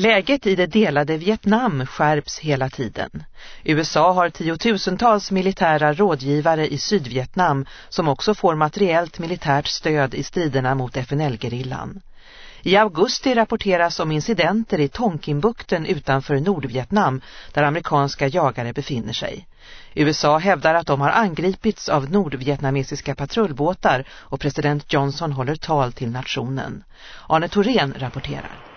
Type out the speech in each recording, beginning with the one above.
Läget i det delade Vietnam skärps hela tiden. USA har tiotusentals militära rådgivare i Sydvietnam som också får materiellt militärt stöd i striderna mot FNL-gerillan. I augusti rapporteras om incidenter i Tonkinbukten utanför Nordvietnam där amerikanska jagare befinner sig. USA hävdar att de har angripits av nordvietnamesiska patrullbåtar och president Johnson håller tal till nationen. Arne Thorén rapporterar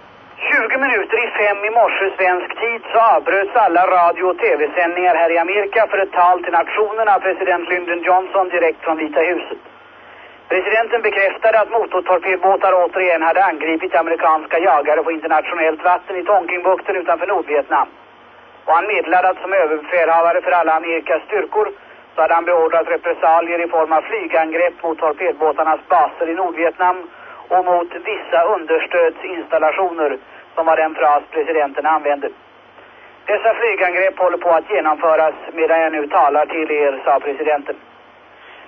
minuter i fem i morse svensk tid så avbröts alla radio- och tv-sändningar här i Amerika för ett tal till nationen av president Lyndon Johnson direkt från Vita huset. Presidenten bekräftade att motortorpedbåtar återigen hade angripit amerikanska jagare på internationellt vatten i Tonkinbukten utanför Nordvietnam. Och han meddelade att som överbefälhavare för alla Amerikas styrkor så hade han beordrat repressalier i form av flygangrepp mot torpedbåtarnas baser i Nordvietnam och mot vissa understödsinstallationer som var den fras presidenten använde. Dessa flygangrepp håller på att genomföras medan jag nu talar till er, sa presidenten.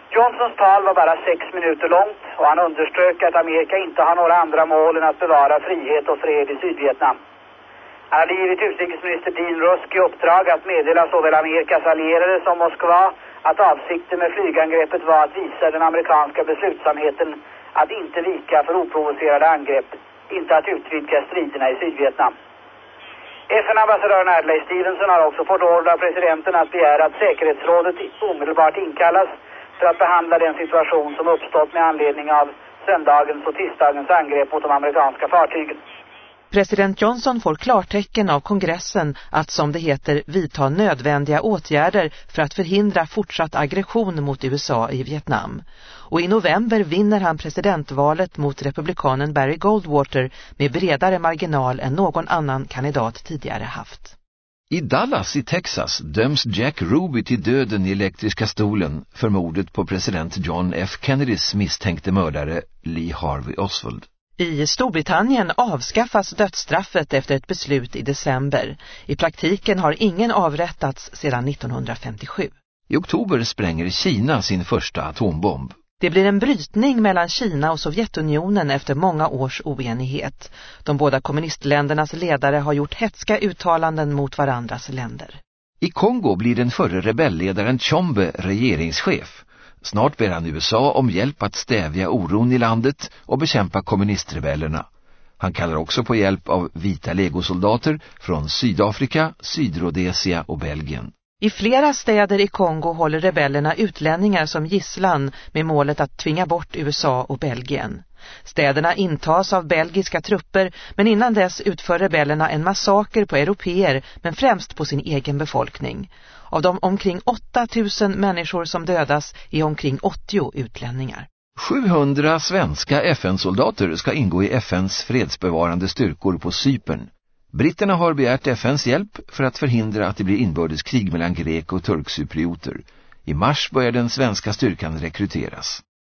Johnsons tal var bara sex minuter långt och han underströk att Amerika inte har några andra mål än att bevara frihet och fred i Sydvietnam. Han hade givit utrikesminister Dean Rusk i uppdrag att meddela såväl Amerikas allierade som Moskva att avsikten med flygangreppet var att visa den amerikanska beslutsamheten att inte vika för oprovocerade angrepp, inte att utvidga striderna i Sydvietnam. FN-ambassadören Adlai Stevenson har också fått order av presidenten att begära att säkerhetsrådet omedelbart inkallas för att behandla den situation som uppstått med anledning av söndagens och tisdagens angrepp mot de amerikanska fartygen. President Johnson får klartecken av kongressen att som det heter vidta nödvändiga åtgärder för att förhindra fortsatt aggression mot USA i Vietnam. Och i november vinner han presidentvalet mot republikanen Barry Goldwater med bredare marginal än någon annan kandidat tidigare haft. I Dallas i Texas döms Jack Ruby till döden i elektriska stolen för mordet på president John F. Kennedys misstänkte mördare Lee Harvey Oswald. I Storbritannien avskaffas dödsstraffet efter ett beslut i december. I praktiken har ingen avrättats sedan 1957. I oktober spränger Kina sin första atombomb. Det blir en brytning mellan Kina och Sovjetunionen efter många års oenighet. De båda kommunistländernas ledare har gjort hetska uttalanden mot varandras länder. I Kongo blir den förre rebellledaren Chombe regeringschef. Snart ber han USA om hjälp att stävja oron i landet och bekämpa kommunistrebellerna. Han kallar också på hjälp av vita legosoldater från Sydafrika, Sydrhodesia och Belgien. I flera städer i Kongo håller rebellerna utlänningar som gisslan med målet att tvinga bort USA och Belgien. Städerna intas av belgiska trupper men innan dess utför rebellerna en massaker på europeer men främst på sin egen befolkning. Av de omkring 8000 människor som dödas är omkring 80 utlänningar. 700 svenska FN-soldater ska ingå i FNs fredsbevarande styrkor på Cypern. Britterna har begärt FNs hjälp för att förhindra att det blir inbördeskrig mellan grek- och turkcyprioter. I mars börjar den svenska styrkan rekryteras.